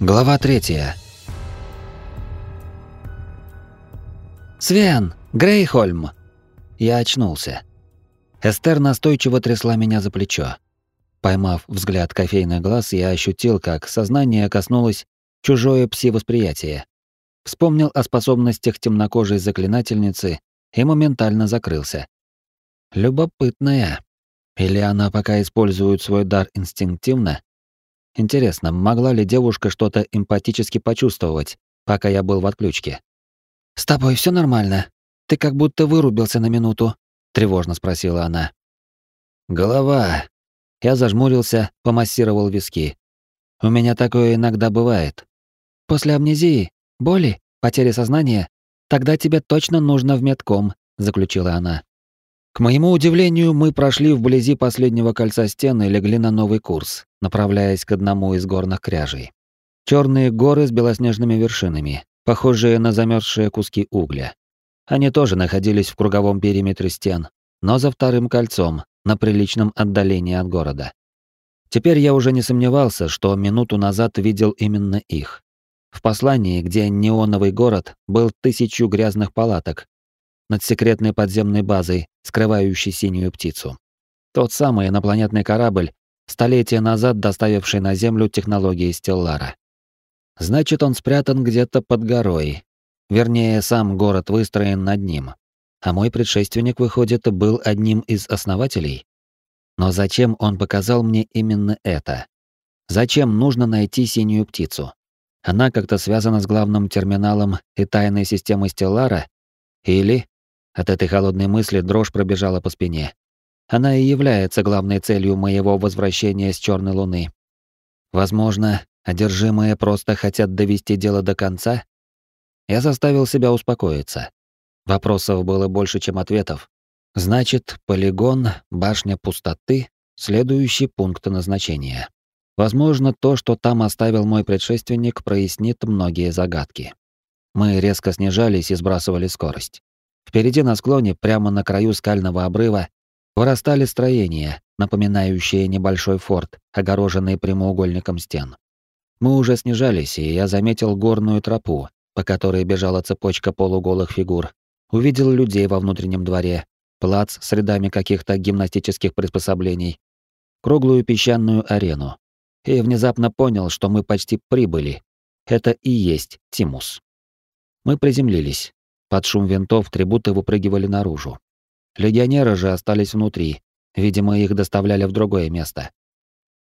Глава третья. «Свен! Грейхольм!» Я очнулся. Эстер настойчиво трясла меня за плечо. Поймав взгляд кофейный глаз, я ощутил, как сознание коснулось чужое пси-восприятие. Вспомнил о способностях темнокожей заклинательницы и моментально закрылся. Любопытная. Или она пока использует свой дар инстинктивно, Интересно, могла ли девушка что-то эмпатически почувствовать, пока я был в отключке? «С тобой все нормально? Ты как будто вырубился на минуту», — тревожно спросила она. «Голова». Я зажмурился, помассировал виски. «У меня такое иногда бывает». «После амнезии? Боли? Потери сознания? Тогда тебе точно нужно в медком», — заключила она. К моему удивлению, мы прошли вблизи последнего кольца стены и легли на новый курс, направляясь к одному из горных кряжей. Черные горы с белоснежными вершинами, похожие на замерзшие куски угля. Они тоже находились в круговом периметре стен, но за вторым кольцом, на приличном отдалении от города. Теперь я уже не сомневался, что минуту назад видел именно их. В послании, где неоновый город был тысячу грязных палаток, над секретной подземной базой, скрывающей синюю птицу. Тот самый инопланетный корабль, столетия назад доставивший на Землю технологии Стеллара. Значит, он спрятан где-то под горой. Вернее, сам город выстроен над ним. А мой предшественник, выходит, был одним из основателей. Но зачем он показал мне именно это? Зачем нужно найти синюю птицу? Она как-то связана с главным терминалом и тайной системой Стеллара? Или от этой холодной мысли дрожь пробежала по спине. Она и является главной целью моего возвращения с Черной Луны. Возможно, одержимые просто хотят довести дело до конца? Я заставил себя успокоиться. Вопросов было больше, чем ответов. Значит, полигон, башня пустоты — следующий пункт назначения. Возможно, то, что там оставил мой предшественник, прояснит многие загадки. Мы резко снижались и сбрасывали скорость. Впереди на склоне, прямо на краю скального обрыва, вырастали строения, напоминающие небольшой форт, огороженный прямоугольником стен. Мы уже снижались, и я заметил горную тропу, по которой бежала цепочка полуголых фигур. Увидел людей во внутреннем дворе, плац с рядами каких-то гимнастических приспособлений, круглую песчаную арену. И внезапно понял, что мы почти прибыли. Это и есть Тимус. Мы приземлились. Под шум винтов трибуты выпрыгивали наружу. Легионеры же остались внутри. Видимо, их доставляли в другое место.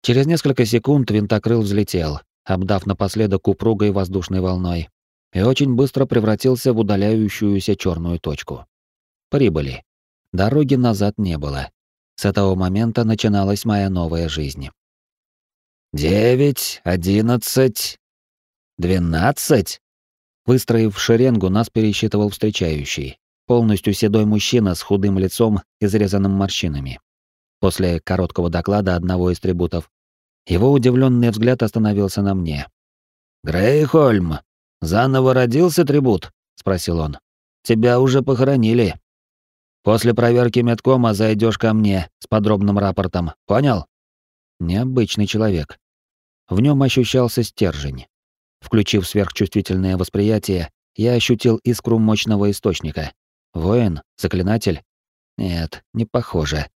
Через несколько секунд винтокрыл взлетел, обдав напоследок упругой воздушной волной, и очень быстро превратился в удаляющуюся черную точку. Прибыли. Дороги назад не было. С этого момента начиналась моя новая жизнь. «Девять, одиннадцать, двенадцать?» Выстроив шеренгу, нас пересчитывал встречающий. Полностью седой мужчина с худым лицом, изрезанным морщинами. После короткого доклада одного из трибутов, его удивленный взгляд остановился на мне. «Грейхольм, заново родился трибут?» — спросил он. «Тебя уже похоронили. После проверки медкома зайдешь ко мне с подробным рапортом, понял?» Необычный человек. В нем ощущался стержень. Включив сверхчувствительное восприятие, я ощутил искру мощного источника. Воин? Заклинатель? Нет, не похоже.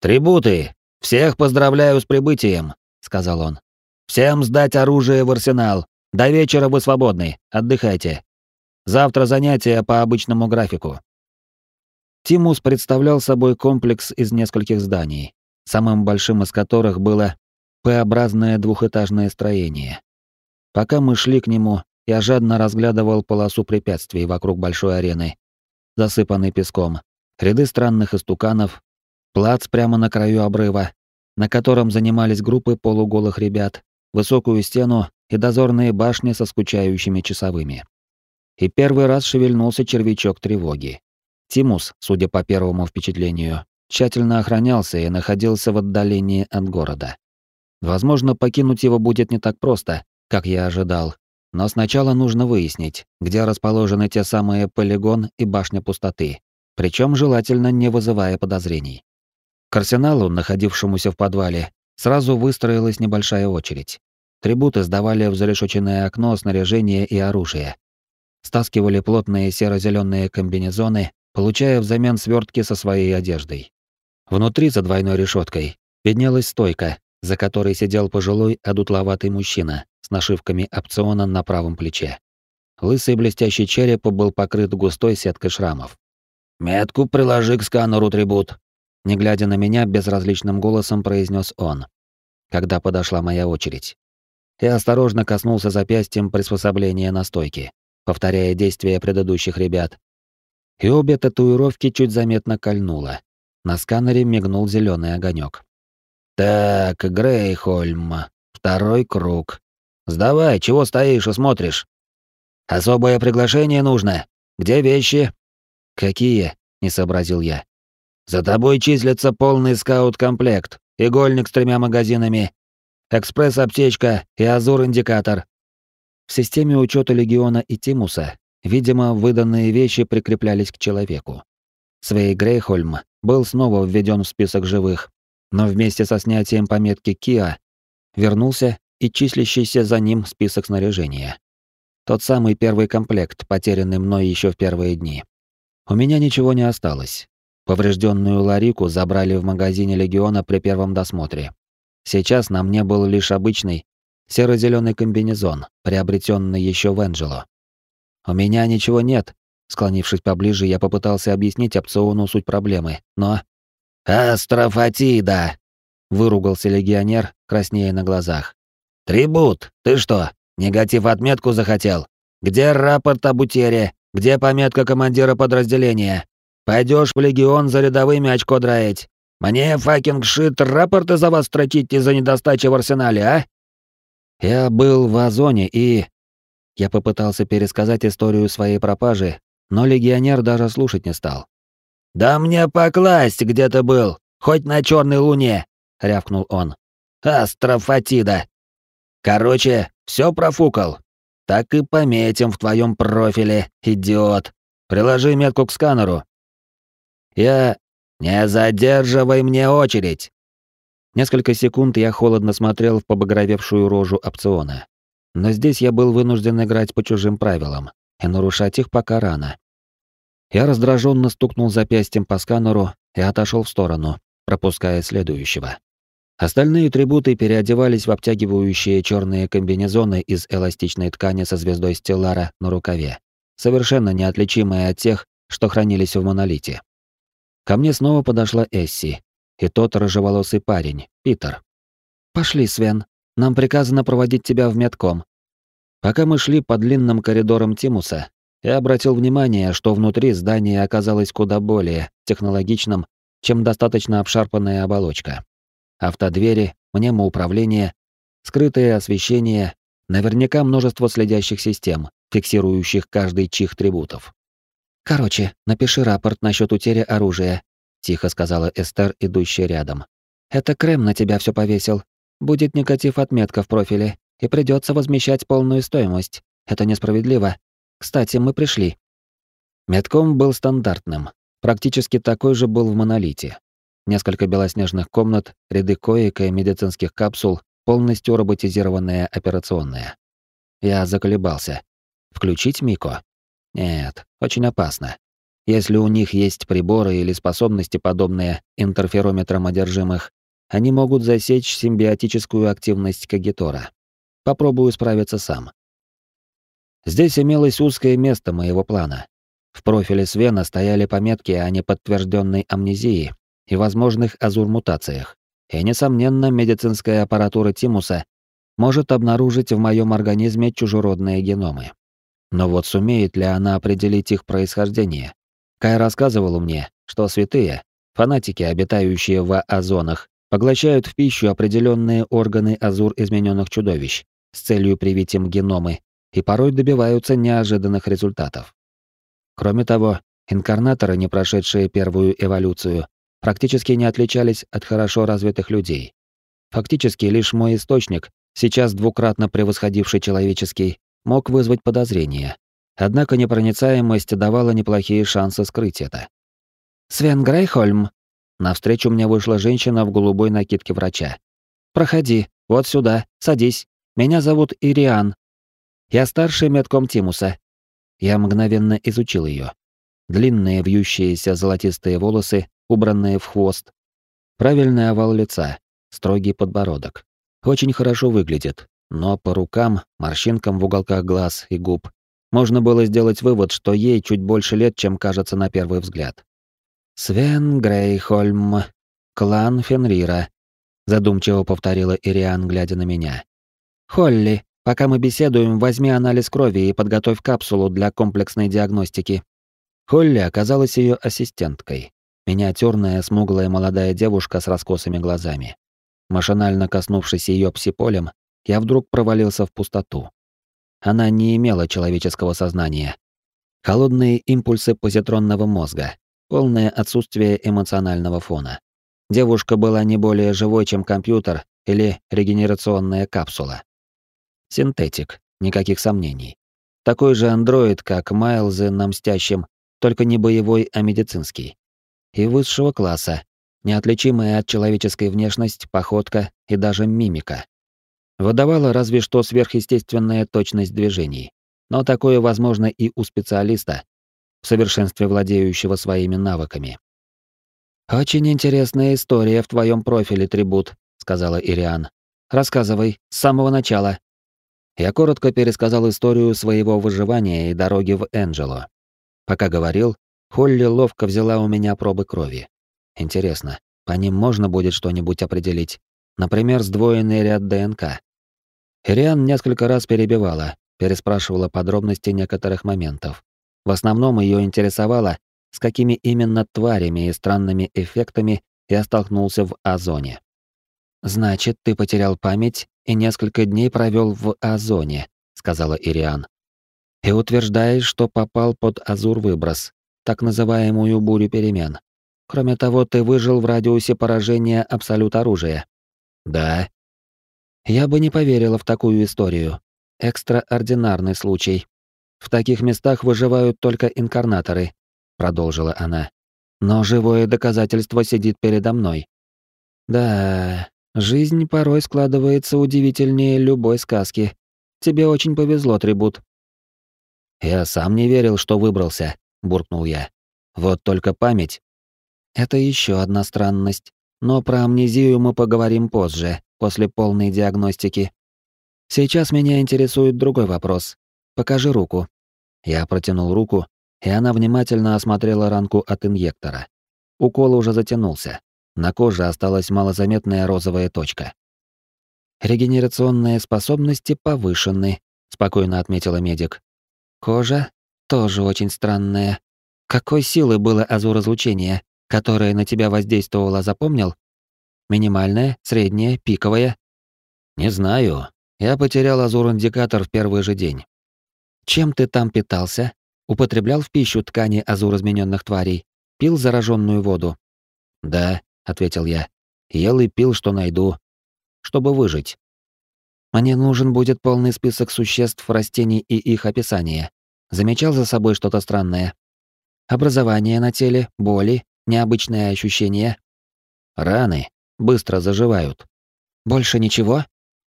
«Трибуты! Всех поздравляю с прибытием!» — сказал он. «Всем сдать оружие в арсенал. До вечера вы свободны. Отдыхайте. Завтра занятия по обычному графику». Тимус представлял собой комплекс из нескольких зданий, самым большим из которых было П-образное двухэтажное строение. Пока мы шли к нему, я жадно разглядывал полосу препятствий вокруг большой арены, засыпанной песком, ряды странных истуканов, плац прямо на краю обрыва, на котором занимались группы полуголых ребят, высокую стену и дозорные башни со скучающими часовыми. И первый раз шевельнулся червячок тревоги. Тимус, судя по первому впечатлению, тщательно охранялся и находился в отдалении от города. Возможно, покинуть его будет не так просто, как я ожидал. Но сначала нужно выяснить, где расположены те самые полигон и башня пустоты, причем желательно не вызывая подозрений. К арсеналу, находившемуся в подвале, сразу выстроилась небольшая очередь. трибуты сдавали в зарешоченное окно снаряжение и оружие. Стаскивали плотные серо-зеленые комбинезоны, получая взамен свертки со своей одеждой. Внутри за двойной решеткой виднелась стойка, за которой сидел пожилой одутловатый мужчина с нашивками опциона на правом плече. Лысый блестящий череп был покрыт густой сеткой шрамов. «Метку приложи к сканеру, трибут!» Не глядя на меня, безразличным голосом произнес он. Когда подошла моя очередь. Я осторожно коснулся запястьем приспособления на стойке, повторяя действия предыдущих ребят. И обе татуировки чуть заметно кольнуло. На сканере мигнул зеленый огонек. «Так, Грейхольм, второй круг. Сдавай, чего стоишь и смотришь?» «Особое приглашение нужно. Где вещи?» «Какие?» — не сообразил я. «За тобой числится полный скаут-комплект, игольник с тремя магазинами, экспресс-аптечка и азур-индикатор». В системе учета легиона и Тимуса, видимо, выданные вещи прикреплялись к человеку. Свей Грейхольм был снова введен в список живых, но вместе со снятием пометки «Киа» вернулся и числящийся за ним список снаряжения. Тот самый первый комплект, потерянный мной еще в первые дни. У меня ничего не осталось. Поврежденную Ларику забрали в магазине Легиона при первом досмотре. Сейчас на мне был лишь обычный серо зеленый комбинезон, приобретенный еще в Энджело. У меня ничего нет. Склонившись поближе, я попытался объяснить опциону суть проблемы, но «Астрофатида!» — выругался легионер, краснея на глазах. «Трибут, ты что, негатив отметку захотел? Где рапорт об утере? Где пометка командира подразделения? Пойдешь в легион за рядовыми очко драить? Мне, fucking shit, рапорты за вас строчить из-за недостачи в арсенале, а?» Я был в Озоне и... Я попытался пересказать историю своей пропажи, но легионер даже слушать не стал. «Да мне покласть, где ты был, хоть на черной луне!» — рявкнул он. «Астрофатида! Короче, все профукал. Так и пометим в твоем профиле, идиот. Приложи метку к сканеру». «Я... Не задерживай мне очередь!» Несколько секунд я холодно смотрел в побагровевшую рожу опциона. Но здесь я был вынужден играть по чужим правилам, и нарушать их пока рано. Я раздраженно стукнул запястьем по сканеру и отошел в сторону, пропуская следующего. Остальные трибуты переодевались в обтягивающие черные комбинезоны из эластичной ткани со звездой Стеллара на рукаве, совершенно неотличимые от тех, что хранились в монолите. Ко мне снова подошла Эсси, и тот рыжеволосый парень, Питер. «Пошли, Свен, нам приказано проводить тебя в медком». Пока мы шли по длинным коридорам Тимуса, я обратил внимание, что внутри здание оказалось куда более технологичным, чем достаточно обшарпанная оболочка. Автодвери, мнемоуправление, скрытое освещение, наверняка множество следящих систем, фиксирующих каждый чих трибутов. «Короче, напиши рапорт насчет утери оружия», — тихо сказала Эстер, идущая рядом. «Это Крем на тебя все повесил. Будет негатив отметка в профиле, и придется возмещать полную стоимость. Это несправедливо, кстати, мы пришли. Метком был стандартным. Практически такой же был в монолите. Несколько белоснежных комнат, ряды коек и медицинских капсул, полностью роботизированная операционная. Я заколебался. Включить Мико? Нет, очень опасно. Если у них есть приборы или способности, подобные интерферометрам одержимых, они могут засечь симбиотическую активность Кагитора. Попробую справиться сам. Здесь имелось узкое место моего плана. В профиле Свена стояли пометки о неподтвержденной амнезии и возможных азур-мутациях. И, несомненно, медицинская аппаратура Тимуса может обнаружить в моем организме чужеродные геномы. Но вот сумеет ли она определить их происхождение? Кай рассказывал мне, что святые, фанатики, обитающие в озонах, поглощают в пищу определенные органы азур измененных чудовищ с целью привить им геномы и порой добиваются неожиданных результатов. Кроме того, инкарнаторы, не прошедшие первую эволюцию, практически не отличались от хорошо развитых людей. Фактически лишь мой источник, сейчас двукратно превосходивший человеческий, мог вызвать подозрения. Однако непроницаемость давала неплохие шансы скрыть это. «Свен Грейхольм!» Навстречу мне вышла женщина в голубой накидке врача. «Проходи, вот сюда, садись». Меня зовут Ириан. Я старший медком Тимуса. Я мгновенно изучил ее. Длинные вьющиеся золотистые волосы, убранные в хвост. Правильный овал лица, строгий подбородок. Очень хорошо выглядит, но по рукам, морщинкам в уголках глаз и губ можно было сделать вывод, что ей чуть больше лет, чем кажется на первый взгляд. «Свен Грейхольм, клан Фенрира», — задумчиво повторила Ириан, глядя на меня. «Холли, пока мы беседуем, возьми анализ крови и подготовь капсулу для комплексной диагностики». Холли оказалась ее ассистенткой. Миниатюрная, смуглая молодая девушка с раскосыми глазами. Машинально коснувшись ее псиполем, я вдруг провалился в пустоту. Она не имела человеческого сознания. Холодные импульсы позитронного мозга, полное отсутствие эмоционального фона. Девушка была не более живой, чем компьютер или регенерационная капсула. Синтетик, никаких сомнений. Такой же андроид, как Майлзы на Мстящем, только не боевой, а медицинский. И высшего класса, неотличимая от человеческой внешность, походка и даже мимика. Выдавала разве что сверхъестественная точность движений. Но такое возможно и у специалиста, в совершенстве владеющего своими навыками. «Очень интересная история в твоем профиле, Трибут», — сказала Ириан. «Рассказывай, с самого начала». Я коротко пересказал историю своего выживания и дороги в Энджело. Пока говорил, Холли ловко взяла у меня пробы крови. Интересно, по ним можно будет что-нибудь определить? Например, сдвоенный ряд ДНК. Ириан несколько раз перебивала, переспрашивала подробности некоторых моментов. В основном ее интересовало, с какими именно тварями и странными эффектами я столкнулся в Озоне. «Значит, ты потерял память и несколько дней провел в Озоне», — сказала Ириан. «И утверждаешь, что попал под Азур-выброс, так называемую бурю перемен. Кроме того, ты выжил в радиусе поражения абсолют оружия». «Да», я бы не поверила в такую историю. Экстраординарный случай. В таких местах выживают только инкарнаторы, продолжила она. Но живое доказательство сидит передо мной. Да, жизнь порой складывается удивительнее любой сказки. Тебе очень повезло, трибут. Я сам не верил, что выбрался, буркнул я. Вот только память. Это еще одна странность. Но про амнезию мы поговорим позже после полной диагностики. Сейчас меня интересует другой вопрос. Покажи руку. Я протянул руку, и она внимательно осмотрела ранку от инъектора. Укол уже затянулся. На коже осталась малозаметная розовая точка. Регенерационные способности повышены, спокойно отметила медик. Кожа тоже очень странная. Какой силы было азуразлучение, которое на тебя воздействовало, запомнил? Минимальная, средняя, пиковая? Не знаю. Я потерял азур-индикатор в первый же день. Чем ты там питался? Употреблял в пищу ткани азур-измененных тварей? Пил зараженную воду? Да, ответил я. Ел и пил, что найду, чтобы выжить. Мне нужен будет полный список существ, растений и их описание. Замечал за собой что-то странное? Образование на теле, боли, необычные ощущения? Раны, быстро заживают. Больше ничего?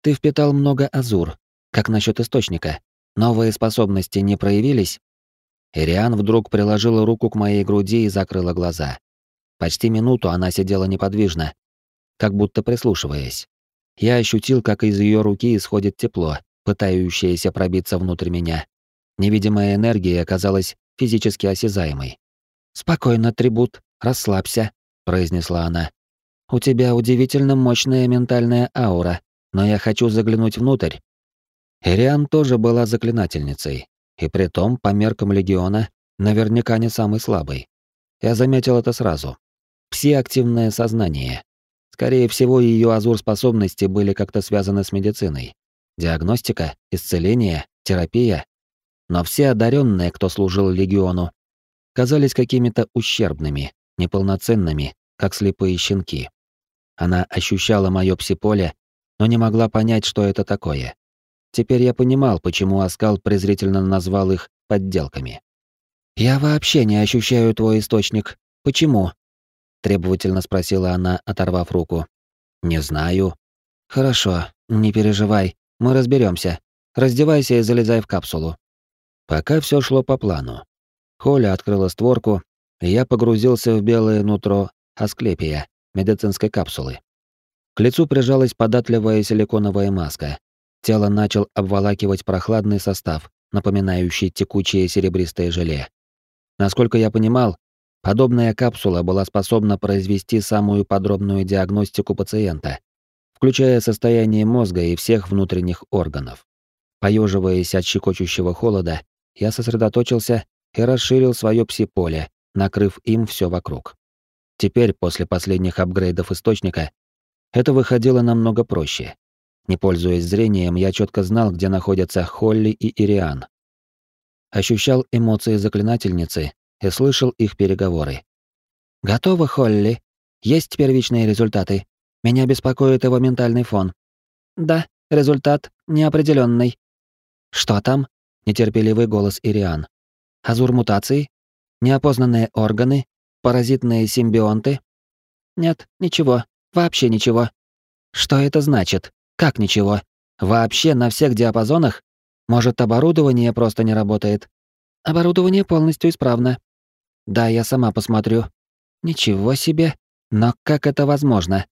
Ты впитал много азур. Как насчет источника? Новые способности не проявились? Ириан вдруг приложила руку к моей груди и закрыла глаза. Почти минуту она сидела неподвижно, как будто прислушиваясь. Я ощутил, как из ее руки исходит тепло, пытающееся пробиться внутрь меня. Невидимая энергия оказалась физически осязаемой. «Спокойно, трибут, расслабься», — произнесла она. У тебя удивительно мощная ментальная аура, но я хочу заглянуть внутрь. Ириан тоже была заклинательницей, и при том, по меркам легиона, наверняка не самый слабый. Я заметил это сразу. Пси-активное сознание. Скорее всего, ее азур-способности были как-то связаны с медициной. Диагностика, исцеление, терапия. Но все одаренные, кто служил легиону, казались какими-то ущербными, неполноценными, как слепые щенки. Она ощущала моё псиполе, но не могла понять, что это такое. Теперь я понимал, почему Аскал презрительно назвал их подделками. «Я вообще не ощущаю твой источник. Почему?» Требовательно спросила она, оторвав руку. «Не знаю». «Хорошо, не переживай. Мы разберемся. Раздевайся и залезай в капсулу. Пока все шло по плану. Холя открыла створку, и я погрузился в белое нутро асклепия, медицинской капсулы. К лицу прижалась податливая силиконовая маска. Тело начал обволакивать прохладный состав, напоминающий текучее серебристое желе. Насколько я понимал, подобная капсула была способна произвести самую подробную диагностику пациента, включая состояние мозга и всех внутренних органов. Поеживаясь от щекочущего холода, я сосредоточился и расширил свое пси-поле, накрыв им все вокруг. Теперь, после последних апгрейдов источника, это выходило намного проще. Не пользуясь зрением, я четко знал, где находятся Холли и Ириан. Ощущал эмоции заклинательницы и слышал их переговоры. «Готово, Холли. Есть первичные результаты. Меня беспокоит его ментальный фон». «Да, результат неопределенный. «Что там?» — нетерпеливый голос Ириан. «Азур мутаций? Неопознанные органы? Паразитные симбионты?» «Нет, ничего. Вообще ничего». «Что это значит? Как ничего? Вообще на всех диапазонах? Может, оборудование просто не работает?» «Оборудование полностью исправно». «Да, я сама посмотрю». «Ничего себе. Но как это возможно?»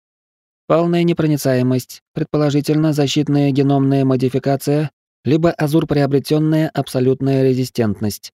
«Полная непроницаемость, предположительно защитная геномная модификация, либо азур приобретенная абсолютная резистентность.